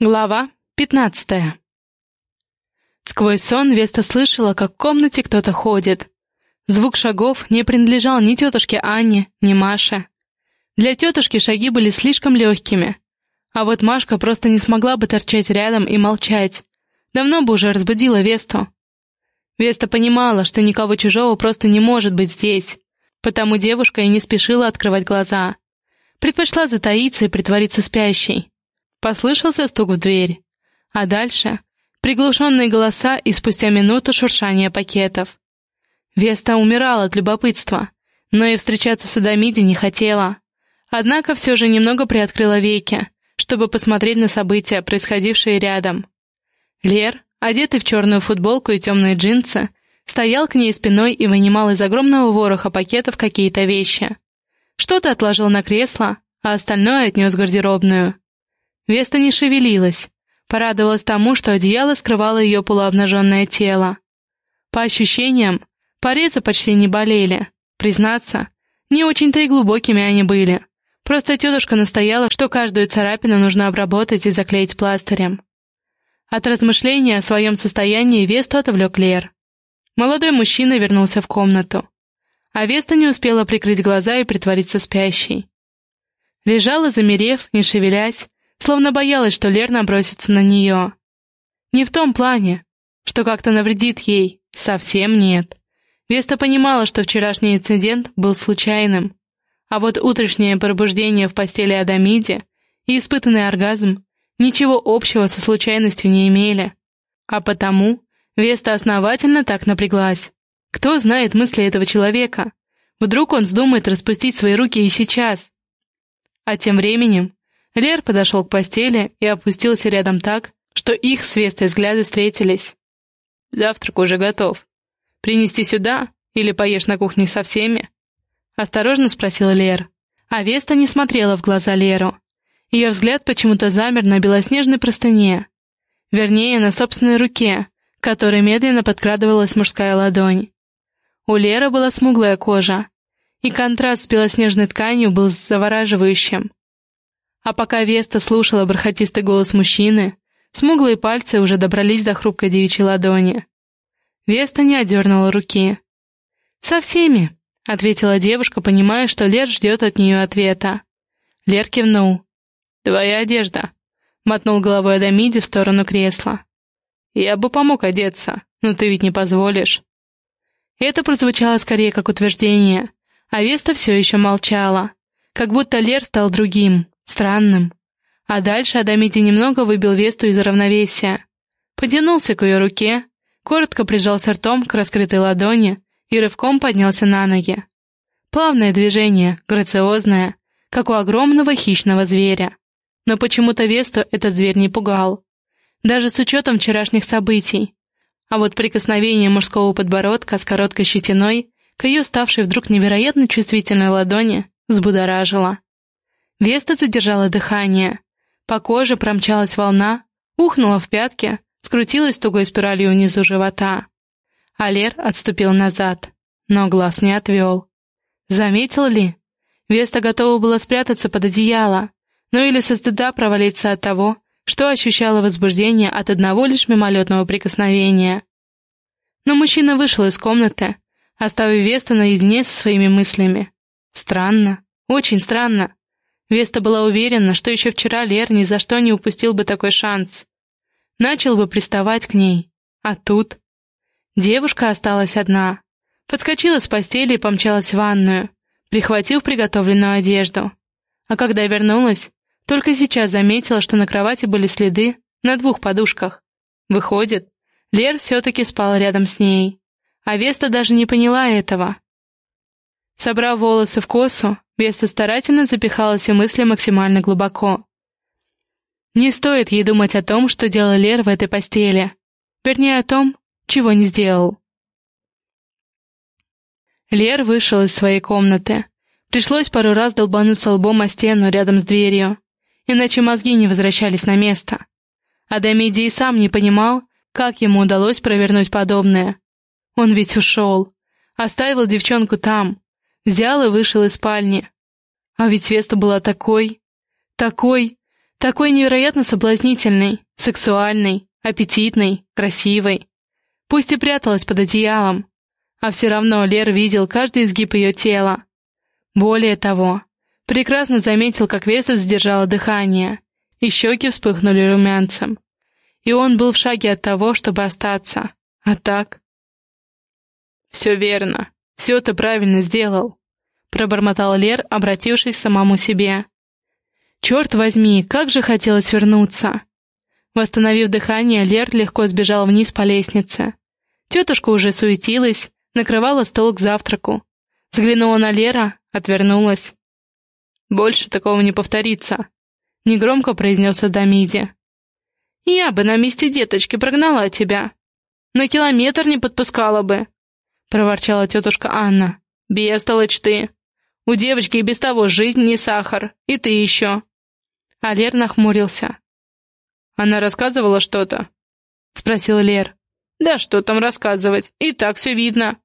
Глава пятнадцатая Сквозь сон Веста слышала, как в комнате кто-то ходит. Звук шагов не принадлежал ни тетушке Анне, ни Маше. Для тетушки шаги были слишком легкими. А вот Машка просто не смогла бы торчать рядом и молчать. Давно бы уже разбудила Весту. Веста понимала, что никого чужого просто не может быть здесь, потому девушка и не спешила открывать глаза. Предпочла затаиться и притвориться спящей. Послышался стук в дверь. А дальше — приглушенные голоса и спустя минуту шуршание пакетов. Веста умирала от любопытства, но и встречаться с Адамиди не хотела. Однако все же немного приоткрыла веки, чтобы посмотреть на события, происходившие рядом. Лер, одетый в черную футболку и темные джинсы, стоял к ней спиной и вынимал из огромного вороха пакетов какие-то вещи. Что-то отложил на кресло, а остальное отнес в гардеробную. Веста не шевелилась, порадовалась тому, что одеяло скрывало ее полуобнаженное тело. По ощущениям, порезы почти не болели. Признаться, не очень-то и глубокими они были. Просто тетушка настояла, что каждую царапину нужно обработать и заклеить пластырем. От размышления о своем состоянии Весту отвлек Лер. Молодой мужчина вернулся в комнату. А Веста не успела прикрыть глаза и притвориться спящей. Лежала, замерев, не шевелясь, словно боялась, что Лер набросится на нее. Не в том плане, что как-то навредит ей, совсем нет. Веста понимала, что вчерашний инцидент был случайным, а вот утреннее пробуждение в постели Адамиде и испытанный оргазм ничего общего со случайностью не имели. А потому Веста основательно так напряглась. Кто знает мысли этого человека? Вдруг он вздумает распустить свои руки и сейчас? А тем временем Лер подошел к постели и опустился рядом так, что их с Вестой взгляды встретились. «Завтрак уже готов. Принести сюда или поешь на кухне со всеми?» Осторожно спросила Лер. А Веста не смотрела в глаза Леру. Ее взгляд почему-то замер на белоснежной простыне. Вернее, на собственной руке, к которой медленно подкрадывалась мужская ладонь. У Леры была смуглая кожа, и контраст с белоснежной тканью был завораживающим. А пока Веста слушала бархатистый голос мужчины, смуглые пальцы уже добрались до хрупкой девичьей ладони. Веста не отдернула руки. «Со всеми», — ответила девушка, понимая, что Лер ждет от нее ответа. Лер кивнул. «Твоя одежда», — мотнул головой Адамиди в сторону кресла. «Я бы помог одеться, но ты ведь не позволишь». Это прозвучало скорее как утверждение, а Веста все еще молчала, как будто Лер стал другим, Странным. А дальше Адамиди немного выбил Весту из равновесия. Потянулся к ее руке, коротко прижался ртом к раскрытой ладони и рывком поднялся на ноги. Плавное движение, грациозное, как у огромного хищного зверя. Но почему-то Весту этот зверь не пугал. Даже с учетом вчерашних событий. А вот прикосновение мужского подбородка с короткой щетиной к ее ставшей вдруг невероятно чувствительной ладони взбудоражило. Веста задержала дыхание. По коже промчалась волна, ухнула в пятки, скрутилась тугой спиралью внизу живота. Алер отступил назад, но глаз не отвел. Заметил ли? Веста готова была спрятаться под одеяло, но или со стыда провалиться от того, что ощущала возбуждение от одного лишь мимолетного прикосновения. Но мужчина вышел из комнаты, оставив Веста наедине со своими мыслями. Странно, очень странно. Веста была уверена, что еще вчера Лер ни за что не упустил бы такой шанс. Начал бы приставать к ней. А тут... Девушка осталась одна. Подскочила с постели и помчалась в ванную, прихватив приготовленную одежду. А когда вернулась, только сейчас заметила, что на кровати были следы на двух подушках. Выходит, Лер все-таки спал рядом с ней. А Веста даже не поняла этого. Собрав волосы в косу, Веста старательно запихала все мысли максимально глубоко. Не стоит ей думать о том, что делал Лер в этой постели. Вернее, о том, чего не сделал. Лер вышел из своей комнаты. Пришлось пару раз долбануться лбом о стену рядом с дверью, иначе мозги не возвращались на место. Адамиди и сам не понимал, как ему удалось провернуть подобное. Он ведь ушел, оставил девчонку там, Взял и вышел из спальни. А ведь Веста была такой, такой, Такой невероятно соблазнительный, сексуальный, аппетитный, красивый. Пусть и пряталась под одеялом, а все равно Лер видел каждый изгиб ее тела. Более того, прекрасно заметил, как Веста задержала дыхание, и щеки вспыхнули румянцем. И он был в шаге от того, чтобы остаться. А так... «Все верно. Все ты правильно сделал», — пробормотал Лер, обратившись к самому себе. «Черт возьми, как же хотелось вернуться!» Восстановив дыхание, Лер легко сбежал вниз по лестнице. Тетушка уже суетилась, накрывала стол к завтраку. Взглянула на Лера, отвернулась. «Больше такого не повторится», — негромко произнес Адамиди. «Я бы на месте деточки прогнала тебя. На километр не подпускала бы», — проворчала тетушка Анна. «Бестолочь ты. У девочки и без того жизнь не сахар, и ты еще». А Лер нахмурился. «Она рассказывала что-то?» — спросил Лер. «Да что там рассказывать, и так все видно».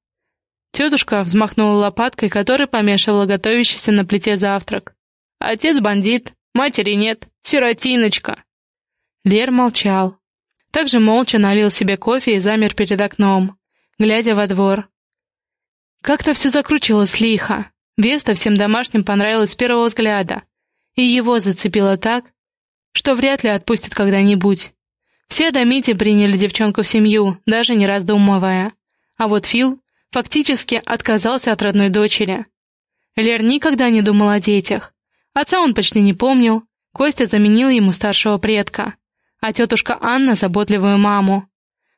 Тетушка взмахнула лопаткой, которой помешивала готовящийся на плите завтрак. «Отец бандит, матери нет, сиротиночка». Лер молчал. Также молча налил себе кофе и замер перед окном, глядя во двор. Как-то все закручивалось лихо. Веста всем домашним понравилась с первого взгляда, и его зацепило так, что вряд ли отпустит когда-нибудь. Все до Мити приняли девчонку в семью, даже не раздумывая. А вот Фил фактически отказался от родной дочери. Лер никогда не думал о детях. Отца он почти не помнил, Костя заменил ему старшего предка, а тетушка Анна — заботливую маму.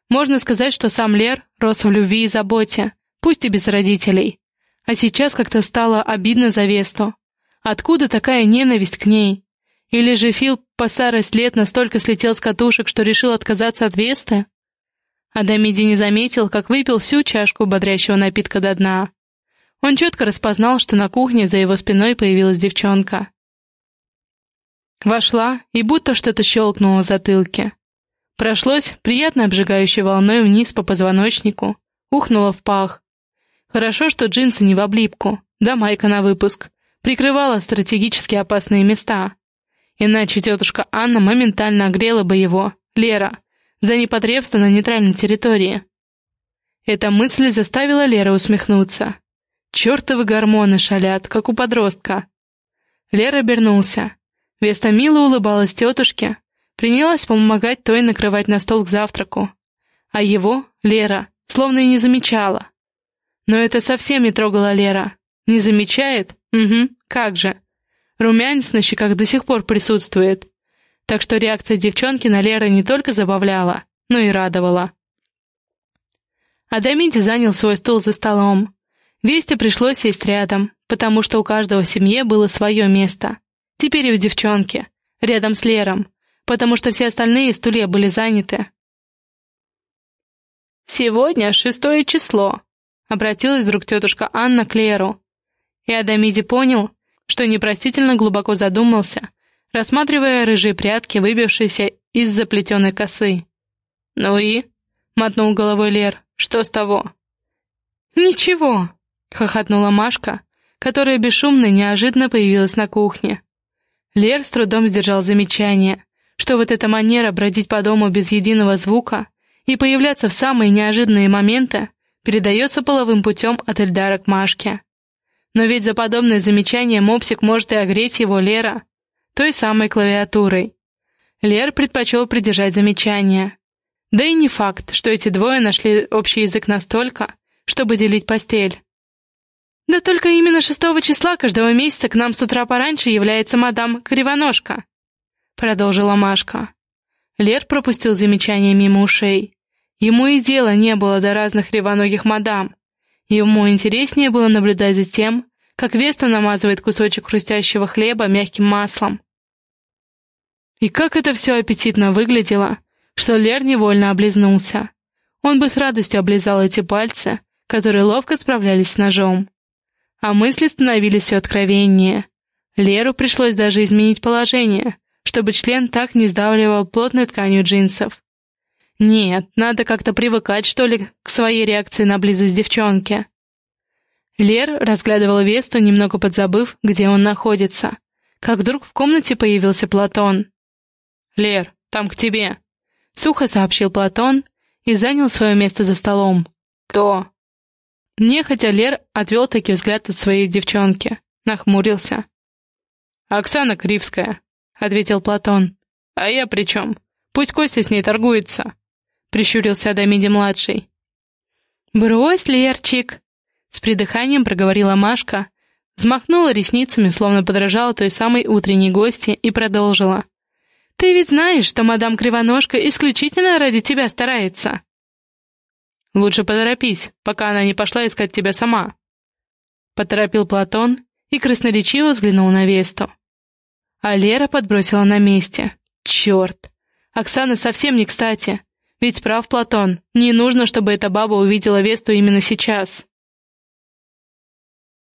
Можно сказать, что сам Лер рос в любви и заботе, пусть и без родителей. А сейчас как-то стало обидно за Весту. Откуда такая ненависть к ней? Или же Фил по старость лет настолько слетел с катушек, что решил отказаться от Весты? Адамиди не заметил, как выпил всю чашку бодрящего напитка до дна. Он четко распознал, что на кухне за его спиной появилась девчонка. Вошла и будто что-то щелкнуло в затылке. Прошлось приятно обжигающей волной вниз по позвоночнику, ухнуло в пах. Хорошо, что джинсы не в облипку, да майка на выпуск, прикрывала стратегически опасные места. Иначе тетушка Анна моментально огрела бы его, Лера, за непотребство на нейтральной территории. Эта мысль заставила Лера усмехнуться. Чертовы гормоны шалят, как у подростка. Лера обернулся. Веста мило улыбалась тетушке, принялась помогать той накрывать на стол к завтраку. А его, Лера, словно и не замечала. Но это совсем не трогала Лера. Не замечает? Угу, как же. Румянец на щеках до сих пор присутствует. Так что реакция девчонки на Леру не только забавляла, но и радовала. Адамиди занял свой стул за столом. Весте пришлось сесть рядом, потому что у каждого в семье было свое место. Теперь и у девчонки, рядом с Лером, потому что все остальные стулья были заняты. «Сегодня шестое число», — обратилась вдруг тетушка Анна к Леру. И Адамиди понял, что непростительно глубоко задумался, рассматривая рыжие прядки, выбившиеся из заплетенной косы. «Ну и?» — мотнул головой Лер. «Что с того?» «Ничего!» — хохотнула Машка, которая бесшумно неожиданно появилась на кухне. Лер с трудом сдержал замечание, что вот эта манера бродить по дому без единого звука и появляться в самые неожиданные моменты передается половым путем от Эльдара к Машке. Но ведь за подобное замечание мопсик может и огреть его Лера, той самой клавиатурой. Лер предпочел придержать замечание. Да и не факт, что эти двое нашли общий язык настолько, чтобы делить постель. Да только именно шестого числа каждого месяца к нам с утра пораньше является мадам Кривоножка, продолжила Машка. Лер пропустил замечание мимо ушей. Ему и дела не было до разных кривоногих мадам, Ему интереснее было наблюдать за тем, как Веста намазывает кусочек хрустящего хлеба мягким маслом. И как это все аппетитно выглядело, что Лер невольно облизнулся. Он бы с радостью облизал эти пальцы, которые ловко справлялись с ножом. А мысли становились все откровеннее. Леру пришлось даже изменить положение, чтобы член так не сдавливал плотной тканью джинсов. Нет, надо как-то привыкать, что ли, к своей реакции на близость девчонки. Лер разглядывал Весту, немного подзабыв, где он находится. Как вдруг в комнате появился Платон. «Лер, там к тебе», — сухо сообщил Платон и занял свое место за столом. «Кто?» Нехотя Лер отвел таки взгляд от своей девчонки, нахмурился. «Оксана Кривская», — ответил Платон. «А я при чем? Пусть Костя с ней торгуется», — прищурился Адамиди-младший. «Брось, Лерчик!» — с придыханием проговорила Машка, взмахнула ресницами, словно подражала той самой утренней гости, и продолжила. «Ты ведь знаешь, что мадам Кривоножка исключительно ради тебя старается!» «Лучше поторопись, пока она не пошла искать тебя сама!» Поторопил Платон и красноречиво взглянул на Весту. А Лера подбросила на месте. Черт! Оксана совсем не кстати. Ведь прав Платон, не нужно, чтобы эта баба увидела Весту именно сейчас.